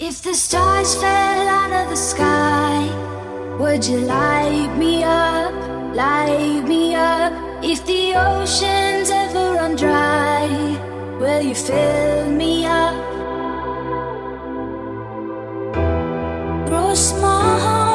If the stars fell out of the sky, would you light me up, light me up? If the oceans ever run dry, will you fill me up? Grow small.